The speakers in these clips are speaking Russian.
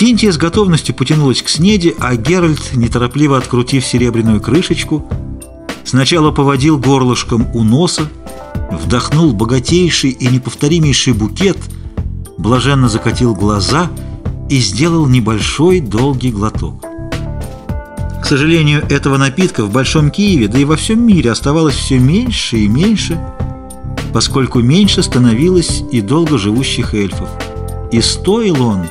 Синтия с готовностью потянулась к снеди, а Геральт, неторопливо открутив серебряную крышечку, сначала поводил горлышком у носа, вдохнул богатейший и неповторимейший букет, блаженно закатил глаза и сделал небольшой долгий глоток. К сожалению, этого напитка в Большом Киеве, да и во всем мире оставалось все меньше и меньше, поскольку меньше становилось и долго живущих эльфов. И стоил он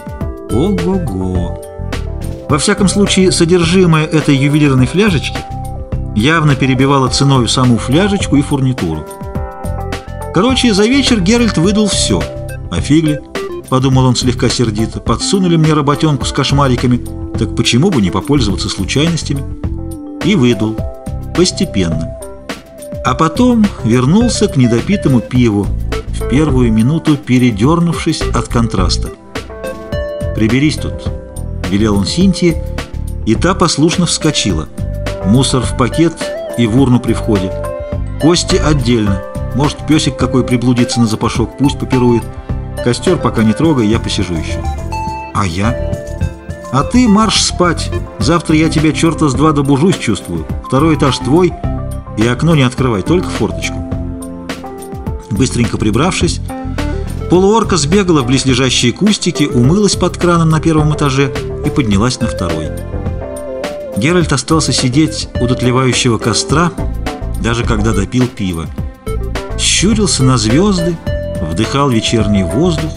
ого-го. Во всяком случае, содержимое этой ювелирной фляжечки явно перебивало ценой саму фляжечку и фурнитуру. Короче, за вечер Геральт выдал все. А фигли, подумал он слегка сердито, подсунули мне работенку с кошмариками, так почему бы не попользоваться случайностями? И выдул. Постепенно. А потом вернулся к недопитому пиву, в первую минуту передернувшись от контраста. «Приберись тут», — велел он Синтии, и та послушно вскочила. Мусор в пакет и в урну при входе. Кости отдельно. Может, песик какой приблудится на запашок, пусть попирует. Костер пока не трогай, я посижу еще. А я? А ты марш спать. Завтра я тебя черта с два добужусь чувствую. Второй этаж твой, и окно не открывай, только форточку. Быстренько прибравшись, полуорка сбегала в близлежащие кустики, умылась под краном на первом этаже и поднялась на второй. Геральт остался сидеть у дотлевающего костра, даже когда допил пиво. Щурился на звезды, вдыхал вечерний воздух,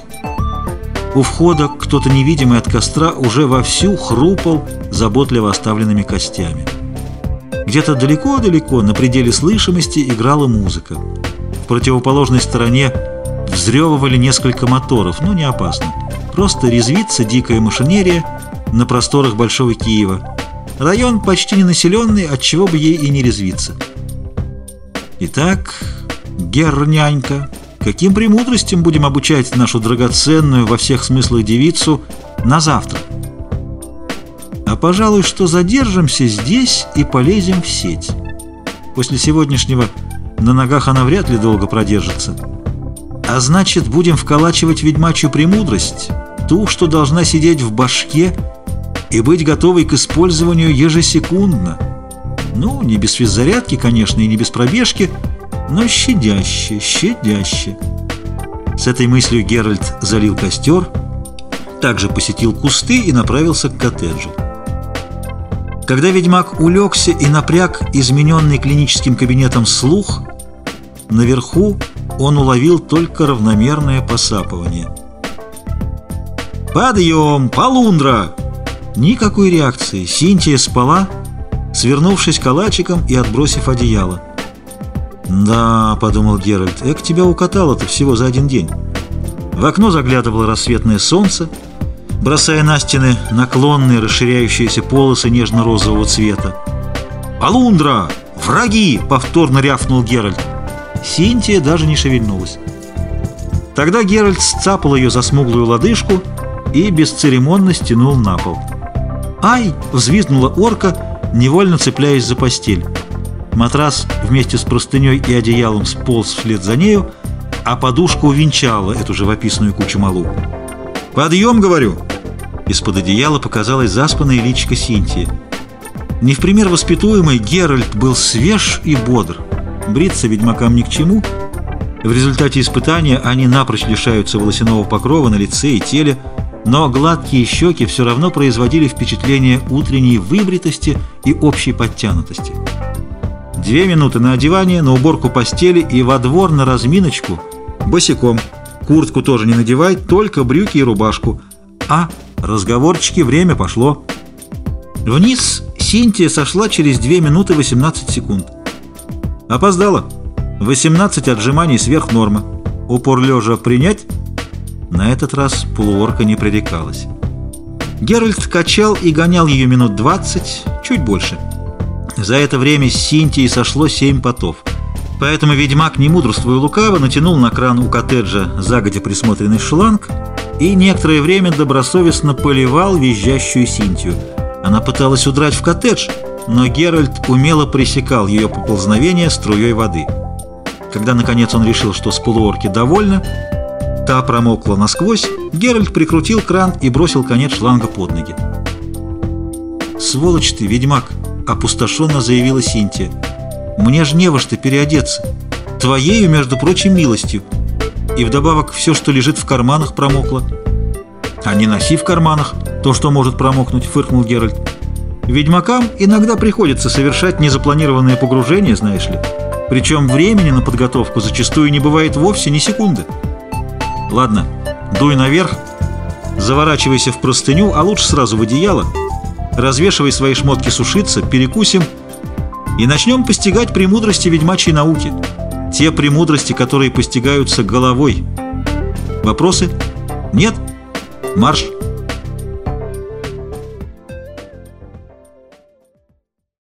у входа кто-то невидимый от костра уже вовсю хрупал заботливо оставленными костями. Где-то далеко-далеко, на пределе слышимости, играла музыка. В противоположной стороне взрёвывали несколько моторов, но не опасно. Просто резвится дикая машинерия на просторах Большого Киева. Район почти не населенный, отчего бы ей и не резвиться. Итак, гернянька Каким премудростям будем обучать нашу драгоценную во всех смыслах девицу на завтра? А пожалуй, что задержимся здесь и полезем в сеть. После сегодняшнего на ногах она вряд ли долго продержится. А значит, будем вколачивать ведьмачью премудрость, ту, что должна сидеть в башке и быть готовой к использованию ежесекундно. Ну, не без физзарядки, конечно, и не без пробежки, но щадяще, щадяще. С этой мыслью Геральт залил костер, также посетил кусты и направился к коттеджу. Когда ведьмак улегся и напряг измененный клиническим кабинетом слух, наверху он уловил только равномерное посапывание. «Подъем! Полундра!» Никакой реакции. Синтия спала, свернувшись калачиком и отбросив одеяло. «Да», — подумал Геральт, — «эк тебя укатало-то всего за один день». В окно заглядывало рассветное солнце, бросая на стены наклонные расширяющиеся полосы нежно-розового цвета. «Алундра! Враги!» — повторно рявкнул Геральт. Синтия даже не шевельнулась. Тогда Геральт сцапал ее за смуглую лодыжку и бесцеремонно стянул на пол. «Ай!» — взвизгнула орка, невольно цепляясь за постель. Матрас вместе с простыней и одеялом сполз вслед за нею, а подушка увенчала эту живописную кучу малу. «Подъем, говорю!» Из-под одеяла показалась заспанная личико Синтии. Не в пример воспитуемый, Геральт был свеж и бодр. Бриться ведьмакам ни к чему. В результате испытания они напрочь лишаются волосяного покрова на лице и теле, но гладкие щеки все равно производили впечатление утренней выбритости и общей подтянутости. Две минуты на одевание, на уборку постели и во двор на разминочку. Босиком. Куртку тоже не надевай, только брюки и рубашку. А, разговорчики, время пошло. Вниз Синтия сошла через 2 минуты 18 секунд. Опоздала. 18 отжиманий сверх нормы. Упор лежа принять? На этот раз полуорка не пререкалась. Геральт качал и гонял ее минут 20, чуть больше. За это время с Синтией сошло семь потов. Поэтому ведьмак, не мудрствуя лукаво, натянул на кран у коттеджа загодя присмотренный шланг и некоторое время добросовестно поливал визжащую Синтию. Она пыталась удрать в коттедж, но Геральт умело пресекал ее поползновение струей воды. Когда, наконец, он решил, что с полуорки довольно, Та промокла насквозь, Геральт прикрутил кран и бросил конец шланга под ноги. «Сволочь ты, ведьмак!» — опустошенно заявила Синтия. «Мне ж не во что переодеться. Твоею, между прочим, милостью. И вдобавок все, что лежит в карманах, промокло». «А не носи в карманах то, что может промокнуть», — фыркнул Геральт. «Ведьмакам иногда приходится совершать незапланированные погружения, знаешь ли. Причем времени на подготовку зачастую не бывает вовсе ни секунды». «Ладно, дуй наверх, заворачивайся в простыню, а лучше сразу в одеяло, развешивай свои шмотки сушиться, перекусим и начнем постигать премудрости ведьмачьей науки, те премудрости, которые постигаются головой. Вопросы? Нет?» Марш!